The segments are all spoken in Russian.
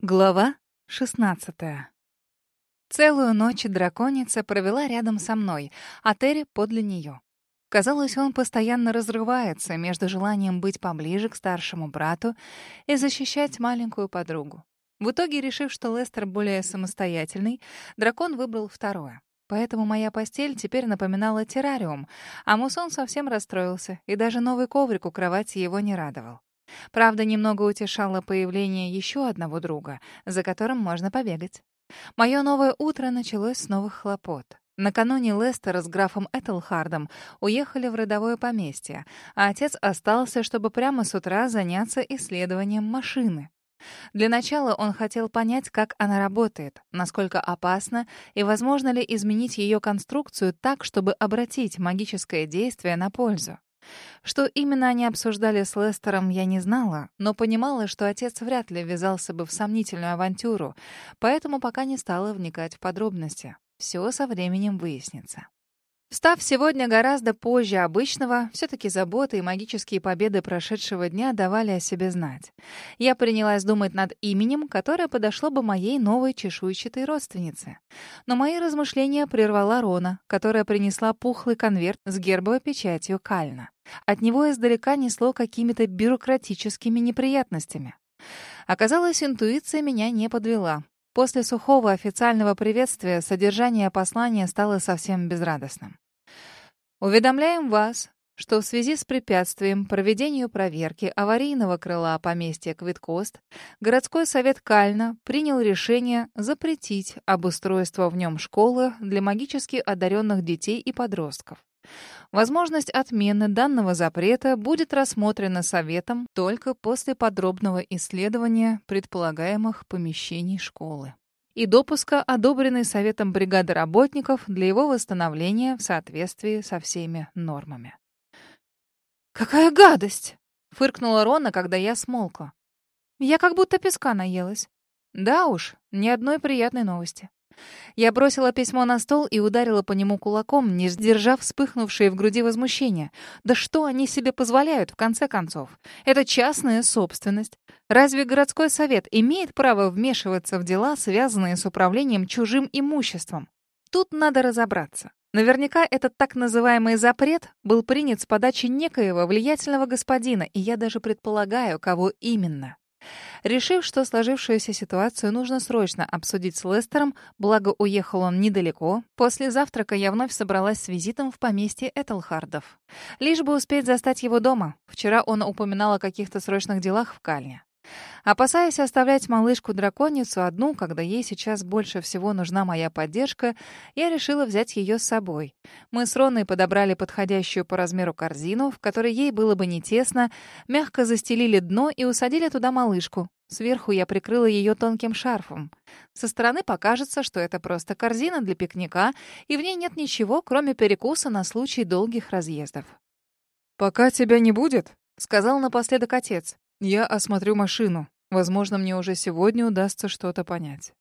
Глава 16 Целую ночь драконица провела рядом со мной, а Терри подле нее. Казалось, он постоянно разрывается между желанием быть поближе к старшему брату и защищать маленькую подругу. В итоге, решив, что Лестер более самостоятельный, дракон выбрал второе. Поэтому моя постель теперь напоминала террариум, а Мусон совсем расстроился, и даже новый коврик у кровати его не радовал. Правда, немного утешало появление еще одного друга, за которым можно побегать. Мое новое утро началось с новых хлопот. Накануне Лестер с графом Этельхардом уехали в родовое поместье, а отец остался, чтобы прямо с утра заняться исследованием машины. Для начала он хотел понять, как она работает, насколько опасна и возможно ли изменить ее конструкцию так, чтобы обратить магическое действие на пользу. Что именно они обсуждали с Лестером, я не знала, но понимала, что отец вряд ли ввязался бы в сомнительную авантюру, поэтому пока не стала вникать в подробности. Все со временем выяснится. Встав сегодня гораздо позже обычного, все-таки заботы и магические победы прошедшего дня давали о себе знать. Я принялась думать над именем, которое подошло бы моей новой чешуйчатой родственнице. Но мои размышления прервала Рона, которая принесла пухлый конверт с гербовой печатью Кальна. От него издалека несло какими-то бюрократическими неприятностями. Оказалось, интуиция меня не подвела. После сухого официального приветствия содержание послания стало совсем безрадостным. Уведомляем вас, что в связи с препятствием проведению проверки аварийного крыла поместья Квиткост городской совет Кальна принял решение запретить обустройство в нем школы для магически одаренных детей и подростков. Возможность отмены данного запрета будет рассмотрена Советом только после подробного исследования предполагаемых помещений школы и допуска, одобренной Советом бригады работников для его восстановления в соответствии со всеми нормами. «Какая гадость!» — фыркнула Рона, когда я смолкла. «Я как будто песка наелась». «Да уж, ни одной приятной новости». Я бросила письмо на стол и ударила по нему кулаком, не сдержав вспыхнувшее в груди возмущение. Да что они себе позволяют, в конце концов? Это частная собственность. Разве городской совет имеет право вмешиваться в дела, связанные с управлением чужим имуществом? Тут надо разобраться. Наверняка этот так называемый запрет был принят с подачи некоего влиятельного господина, и я даже предполагаю, кого именно. Решив, что сложившуюся ситуацию нужно срочно обсудить с Лестером, благо уехал он недалеко, после завтрака я вновь собралась с визитом в поместье Этельхардов. Лишь бы успеть застать его дома. Вчера он упоминал о каких-то срочных делах в Кальне. Опасаясь оставлять малышку-драконицу одну, когда ей сейчас больше всего нужна моя поддержка, я решила взять ее с собой. Мы с Роной подобрали подходящую по размеру корзину, в которой ей было бы не тесно, мягко застелили дно и усадили туда малышку. Сверху я прикрыла ее тонким шарфом. Со стороны покажется, что это просто корзина для пикника, и в ней нет ничего, кроме перекуса на случай долгих разъездов. «Пока тебя не будет», — сказал напоследок отец. Я осмотрю машину. Возможно, мне уже сегодня удастся что-то понять.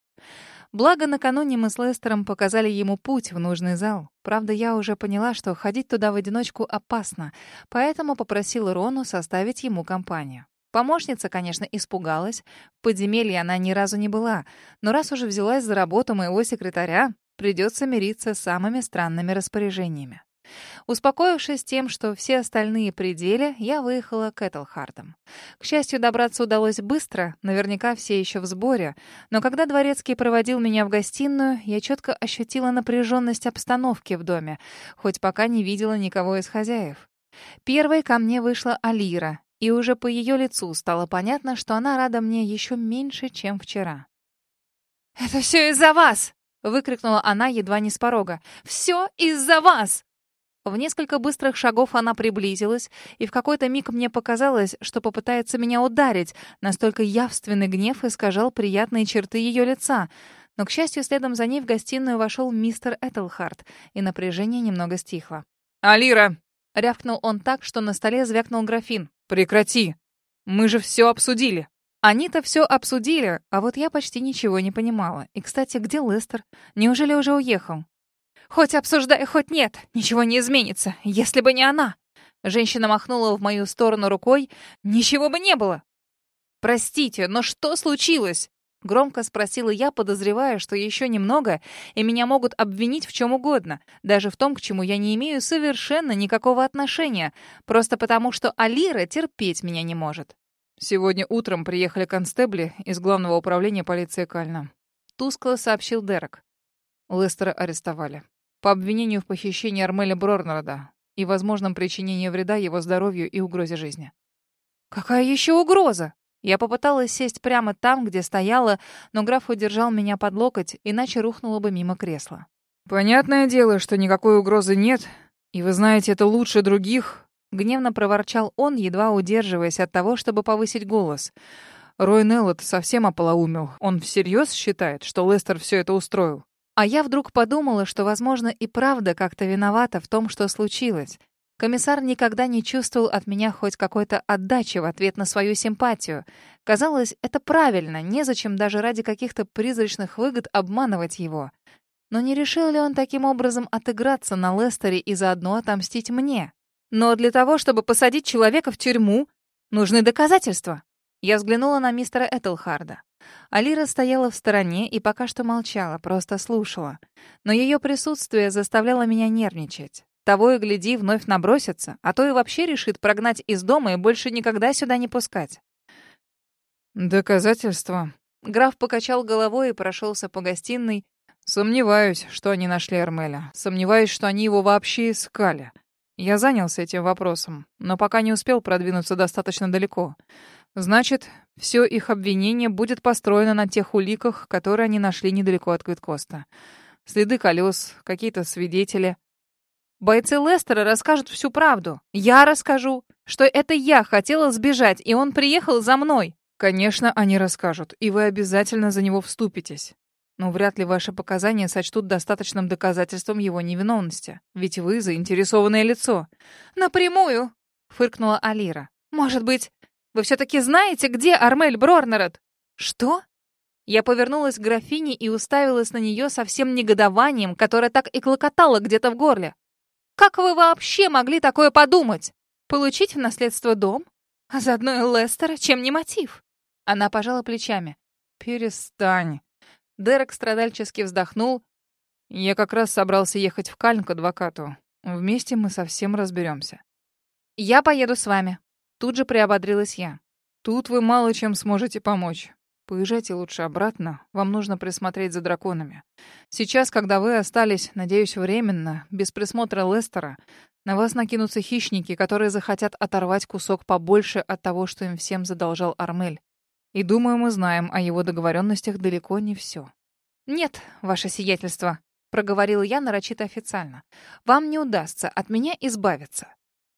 Благо, накануне мы с Лестером показали ему путь в нужный зал. Правда, я уже поняла, что ходить туда в одиночку опасно, поэтому попросила Рону составить ему компанию. Помощница, конечно, испугалась. В подземелье она ни разу не была. Но раз уже взялась за работу моего секретаря, придется мириться с самыми странными распоряжениями. Успокоившись тем, что все остальные пределы, я выехала к Этелхардам. К счастью, добраться удалось быстро, наверняка все еще в сборе, но когда дворецкий проводил меня в гостиную, я четко ощутила напряженность обстановки в доме, хоть пока не видела никого из хозяев. Первой ко мне вышла Алира, и уже по ее лицу стало понятно, что она рада мне еще меньше, чем вчера. «Это все из-за вас!» — выкрикнула она едва не с порога. «Все из-за вас!» В несколько быстрых шагов она приблизилась, и в какой-то миг мне показалось, что попытается меня ударить. Настолько явственный гнев искажал приятные черты ее лица. Но, к счастью, следом за ней в гостиную вошел мистер Этельхард, и напряжение немного стихло. «Алира!» — рявкнул он так, что на столе звякнул графин. «Прекрати! Мы же все обсудили!» Они-то все обсудили, а вот я почти ничего не понимала. И, кстати, где Лестер? Неужели уже уехал? Хоть обсуждай, хоть нет, ничего не изменится, если бы не она. Женщина махнула в мою сторону рукой. Ничего бы не было. Простите, но что случилось? Громко спросила я, подозревая, что еще немного, и меня могут обвинить в чем угодно, даже в том, к чему я не имею совершенно никакого отношения, просто потому что Алира терпеть меня не может. Сегодня утром приехали констебли из главного управления полиции Кальна. Тускло сообщил Дерек. Лестера арестовали. По обвинению в похищении Армеля Брорнарда и возможном причинении вреда его здоровью и угрозе жизни. «Какая еще угроза?» Я попыталась сесть прямо там, где стояла, но граф удержал меня под локоть, иначе рухнула бы мимо кресла. «Понятное дело, что никакой угрозы нет, и вы знаете это лучше других, Гневно проворчал он, едва удерживаясь от того, чтобы повысить голос. Рой Неллот совсем ополоумел. Он всерьез считает, что Лестер все это устроил. А я вдруг подумала, что, возможно, и правда как-то виновата в том, что случилось. Комиссар никогда не чувствовал от меня хоть какой-то отдачи в ответ на свою симпатию. Казалось, это правильно, незачем даже ради каких-то призрачных выгод обманывать его. Но не решил ли он таким образом отыграться на Лестере и заодно отомстить мне? Но для того, чтобы посадить человека в тюрьму, нужны доказательства. Я взглянула на мистера Этельхарда. Алира стояла в стороне и пока что молчала, просто слушала. Но ее присутствие заставляло меня нервничать. Того и гляди, вновь набросится, а то и вообще решит прогнать из дома и больше никогда сюда не пускать. «Доказательства?» Граф покачал головой и прошелся по гостиной. «Сомневаюсь, что они нашли Армеля. Сомневаюсь, что они его вообще искали. Я занялся этим вопросом, но пока не успел продвинуться достаточно далеко. Значит, все их обвинение будет построено на тех уликах, которые они нашли недалеко от Квиткоста. Следы колес, какие-то свидетели. Бойцы Лестера расскажут всю правду. Я расскажу, что это я хотела сбежать, и он приехал за мной. Конечно, они расскажут, и вы обязательно за него вступитесь. Но вряд ли ваши показания сочтут достаточным доказательством его невиновности. Ведь вы заинтересованное лицо. «Напрямую!» — фыркнула Алира. «Может быть, вы все-таки знаете, где Армель Брорнерет?» «Что?» Я повернулась к графине и уставилась на нее со всем негодованием, которое так и клокотало где-то в горле. «Как вы вообще могли такое подумать? Получить в наследство дом? А заодно и Лестера, чем не мотив?» Она пожала плечами. «Перестань!» Дерек страдальчески вздохнул. «Я как раз собрался ехать в Кальн к адвокату. Вместе мы совсем разберемся. «Я поеду с вами». Тут же приободрилась я. «Тут вы мало чем сможете помочь. Поезжайте лучше обратно. Вам нужно присмотреть за драконами. Сейчас, когда вы остались, надеюсь, временно, без присмотра Лестера, на вас накинутся хищники, которые захотят оторвать кусок побольше от того, что им всем задолжал Армель. И думаю, мы знаем о его договоренностях далеко не все. «Нет, ваше сиятельство», — проговорил я нарочито официально. «Вам не удастся от меня избавиться».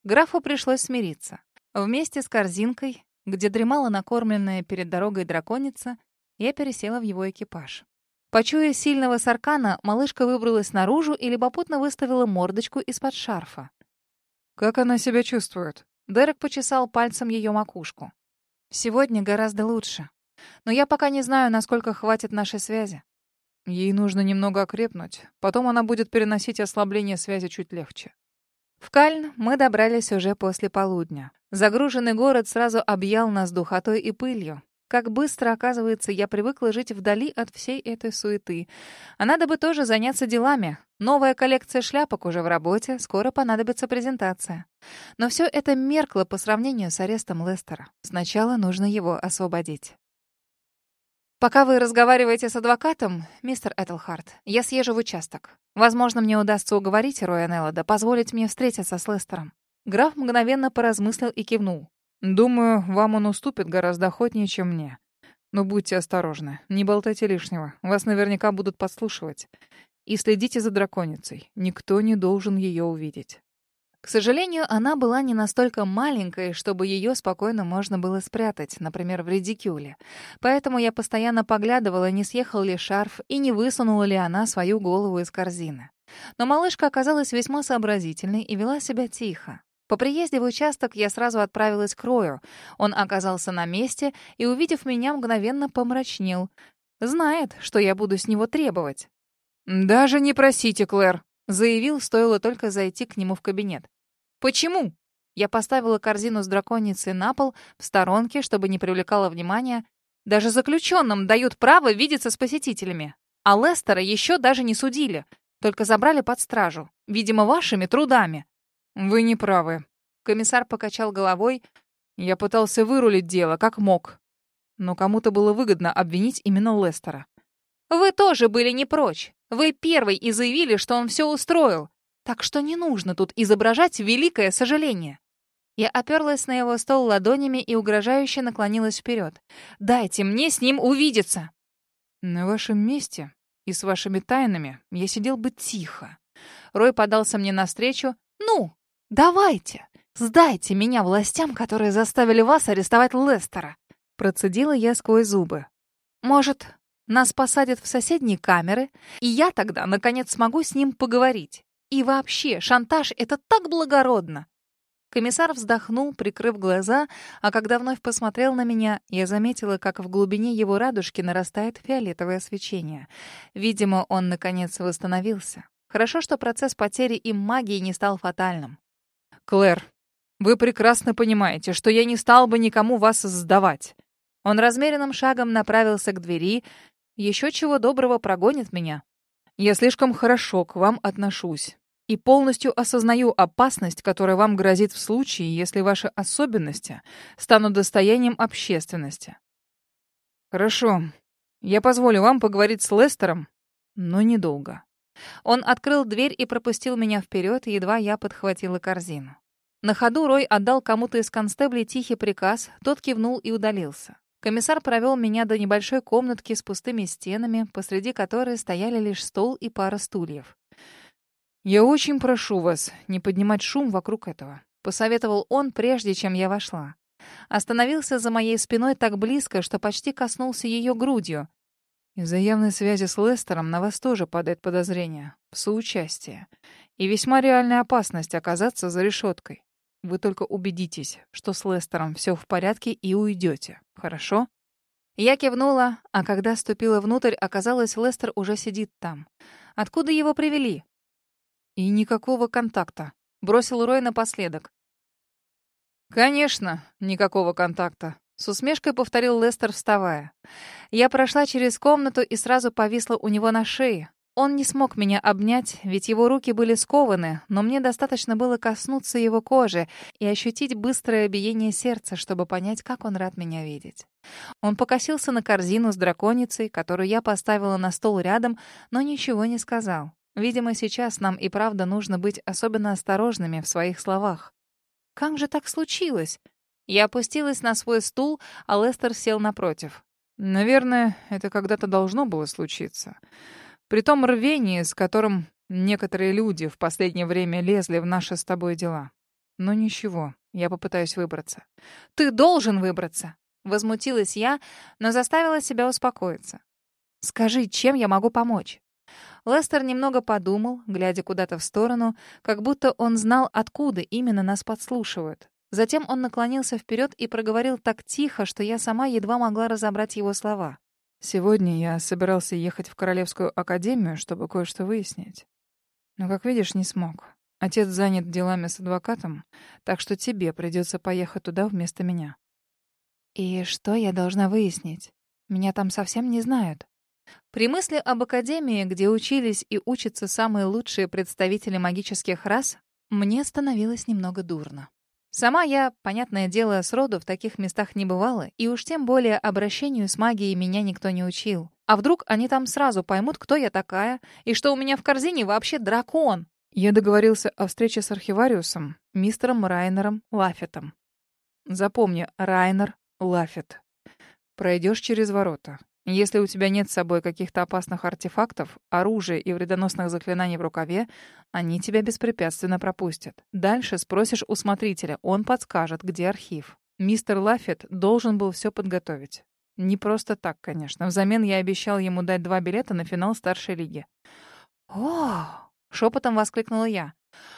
Графу пришлось смириться. Вместе с корзинкой, где дремала накормленная перед дорогой драконица, я пересела в его экипаж. Почуя сильного саркана, малышка выбралась наружу и любопытно выставила мордочку из-под шарфа. «Как она себя чувствует?» Дерек почесал пальцем ее макушку. Сегодня гораздо лучше. Но я пока не знаю, насколько хватит нашей связи. Ей нужно немного окрепнуть. Потом она будет переносить ослабление связи чуть легче. В Кальн мы добрались уже после полудня. Загруженный город сразу объял нас духотой и пылью. Как быстро, оказывается, я привыкла жить вдали от всей этой суеты. А надо бы тоже заняться делами. Новая коллекция шляпок уже в работе, скоро понадобится презентация. Но все это меркло по сравнению с арестом Лестера. Сначала нужно его освободить. Пока вы разговариваете с адвокатом, мистер Этлхарт, я съезжу в участок. Возможно, мне удастся уговорить Роя Неллода позволить мне встретиться с Лестером. Граф мгновенно поразмыслил и кивнул. Думаю, вам он уступит гораздо охотнее, чем мне. Но будьте осторожны, не болтайте лишнего. Вас наверняка будут подслушивать. И следите за драконицей. Никто не должен ее увидеть. К сожалению, она была не настолько маленькой, чтобы ее спокойно можно было спрятать, например, в редикюле. Поэтому я постоянно поглядывала, не съехал ли шарф и не высунула ли она свою голову из корзины. Но малышка оказалась весьма сообразительной и вела себя тихо. По приезде в участок я сразу отправилась к Рою. Он оказался на месте и, увидев меня, мгновенно помрачнел. Знает, что я буду с него требовать. «Даже не просите, Клэр», — заявил, стоило только зайти к нему в кабинет. «Почему?» Я поставила корзину с драконицей на пол, в сторонке, чтобы не привлекало внимания. Даже заключенным дают право видеться с посетителями. А Лестера еще даже не судили, только забрали под стражу. Видимо, вашими трудами. Вы не правы. Комиссар покачал головой. Я пытался вырулить дело, как мог. Но кому-то было выгодно обвинить именно Лестера. Вы тоже были не прочь. Вы первый и заявили, что он все устроил. Так что не нужно тут изображать великое сожаление. Я оперлась на его стол ладонями и угрожающе наклонилась вперед. «Дайте мне с ним увидеться!» «На вашем месте и с вашими тайнами я сидел бы тихо». Рой подался мне навстречу. «Ну, давайте, сдайте меня властям, которые заставили вас арестовать Лестера!» Процедила я сквозь зубы. «Может, нас посадят в соседние камеры, и я тогда, наконец, смогу с ним поговорить. И вообще, шантаж — это так благородно. Комиссар вздохнул, прикрыв глаза, а когда вновь посмотрел на меня, я заметила, как в глубине его радужки нарастает фиолетовое свечение. Видимо, он, наконец, восстановился. Хорошо, что процесс потери им магии не стал фатальным. «Клэр, вы прекрасно понимаете, что я не стал бы никому вас сдавать». Он размеренным шагом направился к двери, еще чего доброго прогонит меня. Я слишком хорошо к вам отношусь и полностью осознаю опасность, которая вам грозит в случае, если ваши особенности станут достоянием общественности. Хорошо. Я позволю вам поговорить с Лестером, но недолго. Он открыл дверь и пропустил меня вперед, едва я подхватила корзину. На ходу Рой отдал кому-то из констеблей тихий приказ, тот кивнул и удалился. Комиссар провел меня до небольшой комнатки с пустыми стенами, посреди которой стояли лишь стол и пара стульев. «Я очень прошу вас не поднимать шум вокруг этого», — посоветовал он, прежде чем я вошла. Остановился за моей спиной так близко, что почти коснулся ее грудью. Из-за явной связи с Лестером на вас тоже падает подозрение в соучастие и весьма реальная опасность оказаться за решеткой. Вы только убедитесь, что с Лестером все в порядке и уйдете. Хорошо? Я кивнула, а когда ступила внутрь, оказалось, Лестер уже сидит там. Откуда его привели? И никакого контакта. Бросил Рой напоследок. Конечно, никакого контакта. С усмешкой повторил Лестер, вставая. Я прошла через комнату и сразу повисла у него на шее. Он не смог меня обнять, ведь его руки были скованы, но мне достаточно было коснуться его кожи и ощутить быстрое биение сердца, чтобы понять, как он рад меня видеть. Он покосился на корзину с драконицей, которую я поставила на стол рядом, но ничего не сказал. Видимо, сейчас нам и правда нужно быть особенно осторожными в своих словах. Как же так случилось? Я опустилась на свой стул, а Лестер сел напротив. Наверное, это когда-то должно было случиться. При том рвении, с которым некоторые люди в последнее время лезли в наши с тобой дела. Но ничего, я попытаюсь выбраться. Ты должен выбраться, возмутилась я, но заставила себя успокоиться. Скажи, чем я могу помочь? Лестер немного подумал, глядя куда-то в сторону, как будто он знал, откуда именно нас подслушивают. Затем он наклонился вперед и проговорил так тихо, что я сама едва могла разобрать его слова. Сегодня я собирался ехать в Королевскую академию, чтобы кое-что выяснить. Но, как видишь, не смог. Отец занят делами с адвокатом, так что тебе придется поехать туда вместо меня. И что я должна выяснить? Меня там совсем не знают. При мысли об академии, где учились и учатся самые лучшие представители магических рас, мне становилось немного дурно. Сама я, понятное дело, сроду в таких местах не бывала, и уж тем более обращению с магией меня никто не учил. А вдруг они там сразу поймут, кто я такая, и что у меня в корзине вообще дракон? Я договорился о встрече с архивариусом, мистером Райнером Лафетом. Запомни, Райнер Лафет. Пройдешь через ворота. Если у тебя нет с собой каких-то опасных артефактов, оружия и вредоносных заклинаний в рукаве, они тебя беспрепятственно пропустят. Дальше спросишь у смотрителя, он подскажет, где архив. Мистер Лаффет должен был все подготовить. Не просто так, конечно. Взамен я обещал ему дать два билета на финал старшей лиги. «О!» — шепотом воскликнула я.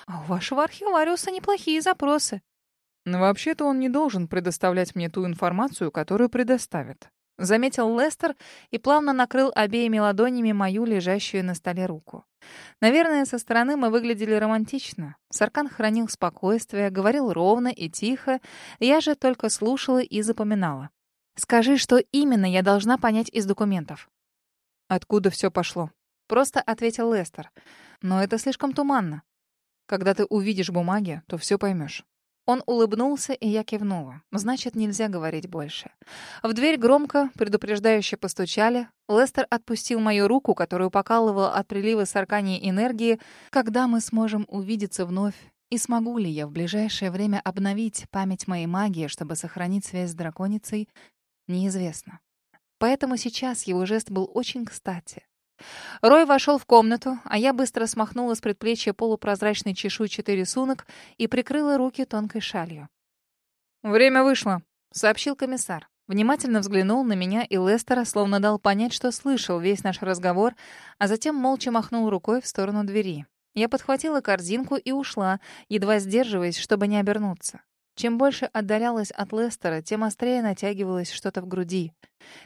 «А у вашего архивариуса неплохие запросы». Вообще-то он не должен предоставлять мне ту информацию, которую предоставит. Заметил Лестер и плавно накрыл обеими ладонями мою лежащую на столе руку. Наверное, со стороны мы выглядели романтично. Саркан хранил спокойствие, говорил ровно и тихо, я же только слушала и запоминала. Скажи, что именно я должна понять из документов. Откуда все пошло? Просто ответил Лестер. Но это слишком туманно. Когда ты увидишь бумаги, то все поймешь. Он улыбнулся, и я кивнула. Значит, нельзя говорить больше. В дверь громко, предупреждающе постучали. Лестер отпустил мою руку, которую покалывала от прилива саркании энергии. Когда мы сможем увидеться вновь? И смогу ли я в ближайшее время обновить память моей магии, чтобы сохранить связь с драконицей, неизвестно. Поэтому сейчас его жест был очень кстати. Рой вошел в комнату, а я быстро смахнула с предплечья полупрозрачный чешуйчатый рисунок и прикрыла руки тонкой шалью. «Время вышло», — сообщил комиссар. Внимательно взглянул на меня и Лестера, словно дал понять, что слышал весь наш разговор, а затем молча махнул рукой в сторону двери. Я подхватила корзинку и ушла, едва сдерживаясь, чтобы не обернуться. Чем больше отдалялась от Лестера, тем острее натягивалось что-то в груди.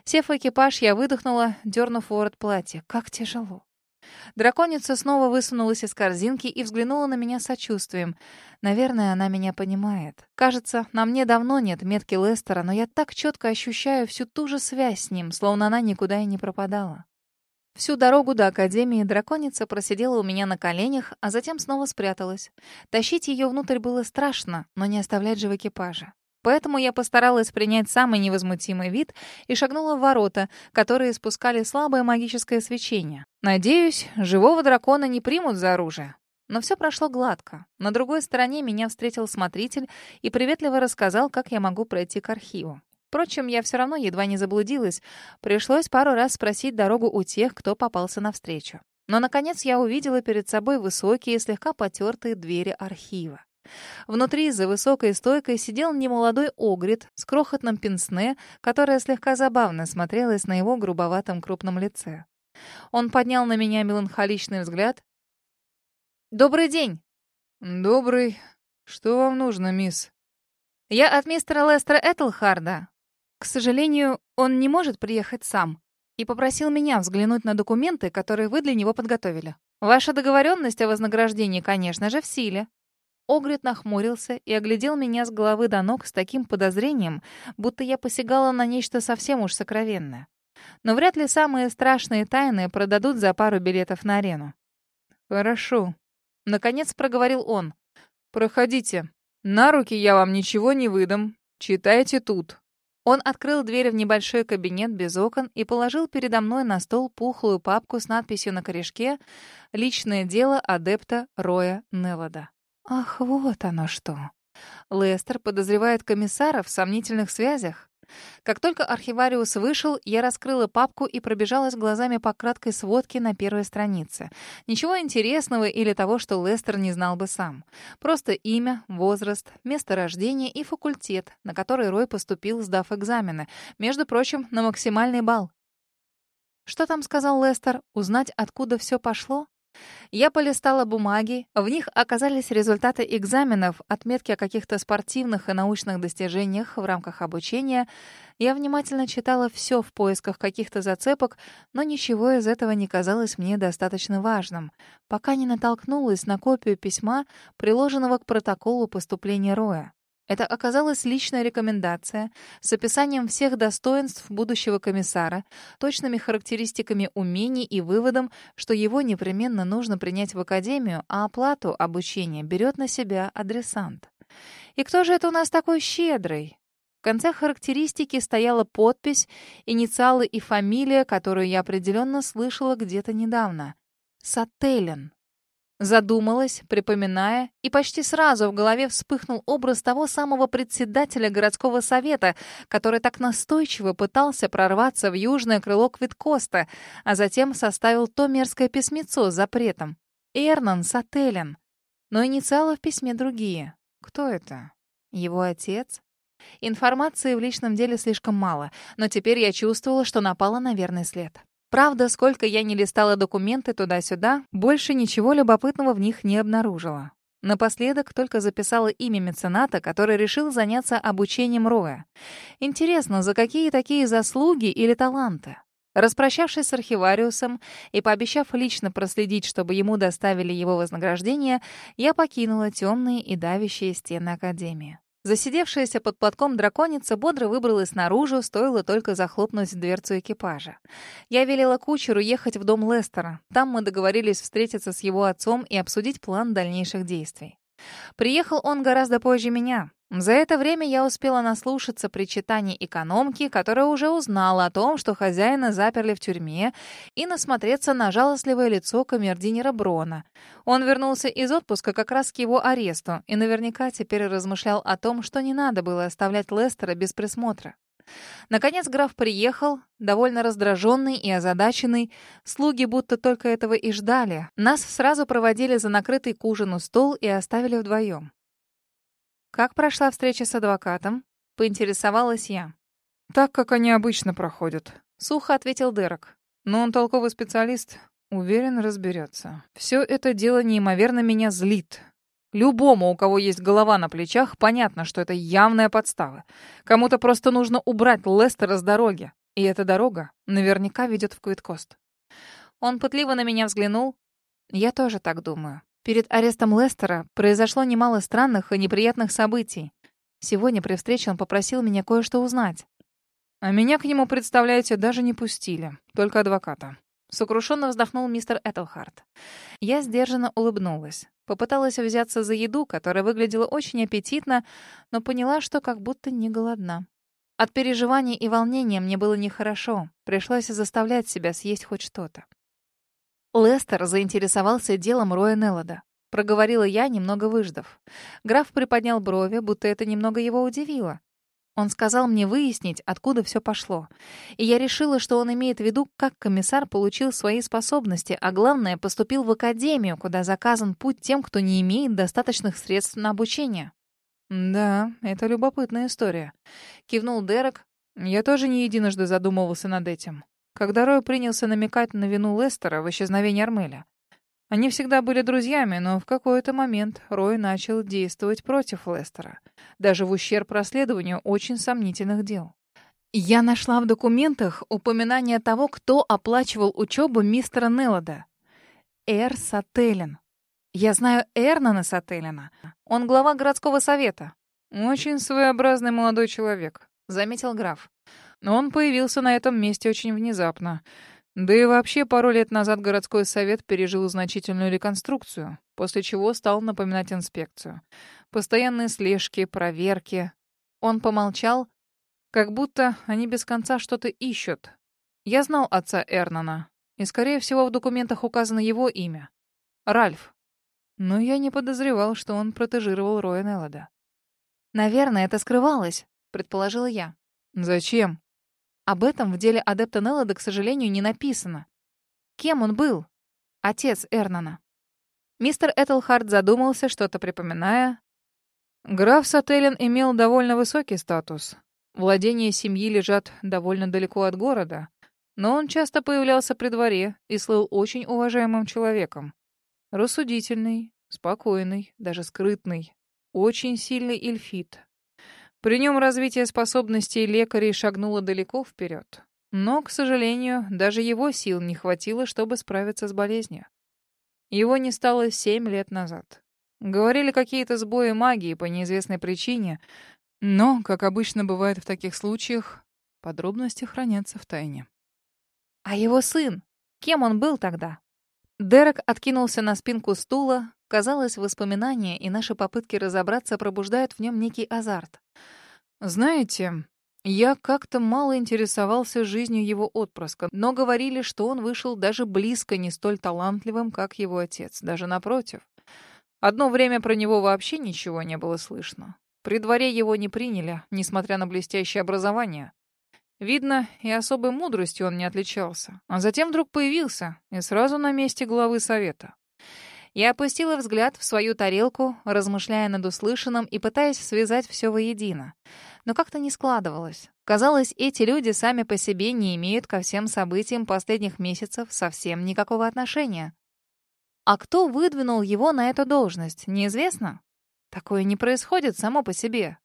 Сев в экипаж, я выдохнула, дернув ворот платья. Как тяжело. Драконица снова высунулась из корзинки и взглянула на меня сочувствием. Наверное, она меня понимает. Кажется, на мне давно нет метки Лестера, но я так четко ощущаю всю ту же связь с ним, словно она никуда и не пропадала. Всю дорогу до Академии драконица просидела у меня на коленях, а затем снова спряталась. Тащить ее внутрь было страшно, но не оставлять же в экипаже. Поэтому я постаралась принять самый невозмутимый вид и шагнула в ворота, которые спускали слабое магическое свечение. Надеюсь, живого дракона не примут за оружие. Но все прошло гладко. На другой стороне меня встретил смотритель и приветливо рассказал, как я могу пройти к архиву. Впрочем, я все равно едва не заблудилась. Пришлось пару раз спросить дорогу у тех, кто попался навстречу. Но, наконец, я увидела перед собой высокие, слегка потертые двери архива. Внутри, за высокой стойкой, сидел немолодой огрит с крохотным пенсне, которое слегка забавно смотрелось на его грубоватом крупном лице. Он поднял на меня меланхоличный взгляд. «Добрый день!» «Добрый. Что вам нужно, мисс?» «Я от мистера Лестера Этлхарда. К сожалению, он не может приехать сам и попросил меня взглянуть на документы, которые вы для него подготовили. Ваша договоренность о вознаграждении, конечно же, в силе». Огрид нахмурился и оглядел меня с головы до ног с таким подозрением, будто я посягала на нечто совсем уж сокровенное. Но вряд ли самые страшные тайны продадут за пару билетов на арену. «Хорошо», — наконец проговорил он. «Проходите. На руки я вам ничего не выдам. Читайте тут». Он открыл дверь в небольшой кабинет без окон и положил передо мной на стол пухлую папку с надписью на корешке «Личное дело адепта Роя Невада». Ах, вот оно что. Лестер подозревает комиссара в сомнительных связях. Как только архивариус вышел, я раскрыла папку и пробежалась глазами по краткой сводке на первой странице. Ничего интересного или того, что Лестер не знал бы сам. Просто имя, возраст, место рождения и факультет, на который Рой поступил, сдав экзамены. Между прочим, на максимальный балл. Что там сказал Лестер? Узнать, откуда все пошло? Я полистала бумаги, в них оказались результаты экзаменов, отметки о каких-то спортивных и научных достижениях в рамках обучения. Я внимательно читала все в поисках каких-то зацепок, но ничего из этого не казалось мне достаточно важным, пока не натолкнулась на копию письма, приложенного к протоколу поступления Роя. Это оказалась личная рекомендация с описанием всех достоинств будущего комиссара, точными характеристиками умений и выводом, что его непременно нужно принять в академию, а оплату обучения берет на себя адресант. И кто же это у нас такой щедрый? В конце характеристики стояла подпись, инициалы и фамилия, которую я определенно слышала где-то недавно. Сателен. Задумалась, припоминая, и почти сразу в голове вспыхнул образ того самого председателя городского совета, который так настойчиво пытался прорваться в южное крыло Квиткоста, а затем составил то мерзкое письмецо с запретом. Эрнан Сателен. Но инициалы в письме другие. Кто это? Его отец? Информации в личном деле слишком мало, но теперь я чувствовала, что напала на верный след. Правда, сколько я не листала документы туда-сюда, больше ничего любопытного в них не обнаружила. Напоследок только записала имя мецената, который решил заняться обучением Роя. Интересно, за какие такие заслуги или таланты? Распрощавшись с архивариусом и пообещав лично проследить, чтобы ему доставили его вознаграждение, я покинула темные и давящие стены Академии. Засидевшаяся под платком драконица бодро выбралась наружу, стоило только захлопнуть дверцу экипажа. Я велела кучеру ехать в дом Лестера. Там мы договорились встретиться с его отцом и обсудить план дальнейших действий. Приехал он гораздо позже меня. За это время я успела наслушаться причитаний экономки, которая уже узнала о том, что хозяина заперли в тюрьме, и насмотреться на жалостливое лицо камердинера Брона. Он вернулся из отпуска как раз к его аресту и наверняка теперь размышлял о том, что не надо было оставлять Лестера без присмотра. Наконец граф приехал, довольно раздраженный и озадаченный. Слуги будто только этого и ждали. Нас сразу проводили за накрытый к ужину стол и оставили вдвоем. «Как прошла встреча с адвокатом?» — поинтересовалась я. «Так, как они обычно проходят», — сухо ответил Дерек. «Но он толковый специалист. Уверен, разберется. Все это дело неимоверно меня злит. Любому, у кого есть голова на плечах, понятно, что это явная подстава. Кому-то просто нужно убрать Лестера с дороги. И эта дорога наверняка ведет в Квиткост». Он пытливо на меня взглянул. «Я тоже так думаю. Перед арестом Лестера произошло немало странных и неприятных событий. Сегодня при встрече он попросил меня кое-что узнать. А меня к нему, представляете, даже не пустили. Только адвоката. Сокрушенно вздохнул мистер Этельхард. Я сдержанно улыбнулась. Попыталась взяться за еду, которая выглядела очень аппетитно, но поняла, что как будто не голодна. От переживаний и волнения мне было нехорошо. Пришлось заставлять себя съесть хоть что-то. Лестер заинтересовался делом Роя Неллода. Проговорила я, немного выждав. Граф приподнял брови, будто это немного его удивило. Он сказал мне выяснить, откуда все пошло. И я решила, что он имеет в виду, как комиссар получил свои способности, а главное, поступил в академию, куда заказан путь тем, кто не имеет достаточных средств на обучение. «Да, это любопытная история», — кивнул Дерек. «Я тоже не единожды задумывался над этим когда Рой принялся намекать на вину Лестера в исчезновении Армеля. Они всегда были друзьями, но в какой-то момент Рой начал действовать против Лестера, даже в ущерб расследованию очень сомнительных дел. Я нашла в документах упоминание того, кто оплачивал учебу мистера Неллода. Эр Сателлин. Я знаю Эрнана Сателлина. Он глава городского совета. Очень своеобразный молодой человек, заметил граф. Но он появился на этом месте очень внезапно. Да и вообще пару лет назад городской совет пережил значительную реконструкцию, после чего стал напоминать инспекцию. Постоянные слежки, проверки. Он помолчал, как будто они без конца что-то ищут. Я знал отца Эрнана, и, скорее всего, в документах указано его имя. Ральф. Но я не подозревал, что он протежировал Роя Неллода. «Наверное, это скрывалось», — предположила я. «Зачем?» Об этом в деле адепта Неллода, к сожалению, не написано. Кем он был? Отец Эрнана. Мистер Этельхард задумался, что-то припоминая. Граф Сателлин имел довольно высокий статус. Владения семьи лежат довольно далеко от города, но он часто появлялся при дворе и слыл очень уважаемым человеком. Рассудительный, спокойный, даже скрытный, очень сильный эльфит, при нем развитие способностей лекарей шагнуло далеко вперед. Но, к сожалению, даже его сил не хватило, чтобы справиться с болезнью. Его не стало семь лет назад. Говорили какие-то сбои магии по неизвестной причине, но, как обычно бывает в таких случаях, подробности хранятся в тайне. А его сын? Кем он был тогда? Дерек откинулся на спинку стула. Казалось, воспоминания и наши попытки разобраться пробуждают в нем некий азарт. Знаете, я как-то мало интересовался жизнью его отпрыска, но говорили, что он вышел даже близко не столь талантливым, как его отец, даже напротив. Одно время про него вообще ничего не было слышно. При дворе его не приняли, несмотря на блестящее образование. Видно, и особой мудростью он не отличался. А затем вдруг появился, и сразу на месте главы совета. Я опустила взгляд в свою тарелку, размышляя над услышанным и пытаясь связать все воедино. Но как-то не складывалось. Казалось, эти люди сами по себе не имеют ко всем событиям последних месяцев совсем никакого отношения. А кто выдвинул его на эту должность, неизвестно. Такое не происходит само по себе.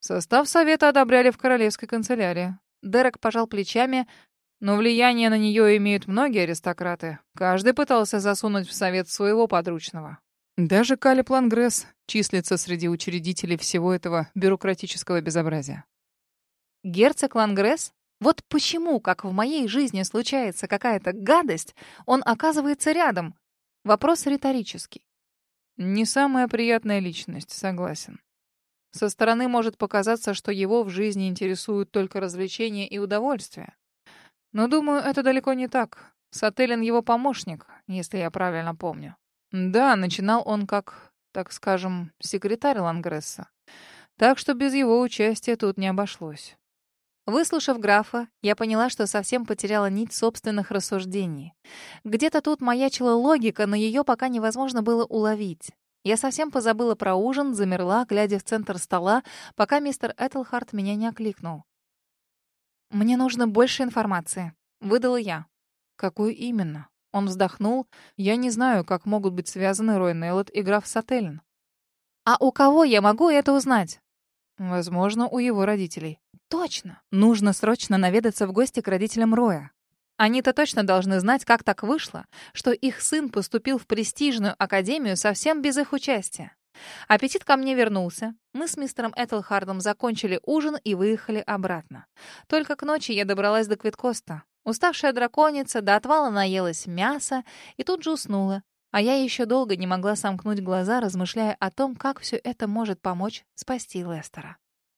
Состав совета одобряли в королевской канцелярии. Дерек пожал плечами, но влияние на нее имеют многие аристократы. Каждый пытался засунуть в совет своего подручного. Даже Калип Лангресс числится среди учредителей всего этого бюрократического безобразия. Герцог Лангресс? Вот почему, как в моей жизни случается какая-то гадость, он оказывается рядом? Вопрос риторический. Не самая приятная личность, согласен. Со стороны может показаться, что его в жизни интересуют только развлечения и удовольствия. Но, думаю, это далеко не так. Сателлин его помощник, если я правильно помню. Да, начинал он как, так скажем, секретарь Лангресса. Так что без его участия тут не обошлось. Выслушав графа, я поняла, что совсем потеряла нить собственных рассуждений. Где-то тут маячила логика, но ее пока невозможно было уловить. Я совсем позабыла про ужин, замерла, глядя в центр стола, пока мистер Этельхарт меня не окликнул. «Мне нужно больше информации», — выдала я. «Какой именно?» Он вздохнул. «Я не знаю, как могут быть связаны Рой Неллот и граф Сателлин». «А у кого я могу это узнать?» «Возможно, у его родителей». Точно. Нужно срочно наведаться в гости к родителям Роя. Они-то точно должны знать, как так вышло, что их сын поступил в престижную академию совсем без их участия. Аппетит ко мне вернулся. Мы с мистером Этельхардом закончили ужин и выехали обратно. Только к ночи я добралась до Квиткоста. Уставшая драконица до отвала наелась мяса и тут же уснула. А я еще долго не могла сомкнуть глаза, размышляя о том, как все это может помочь спасти Лестера.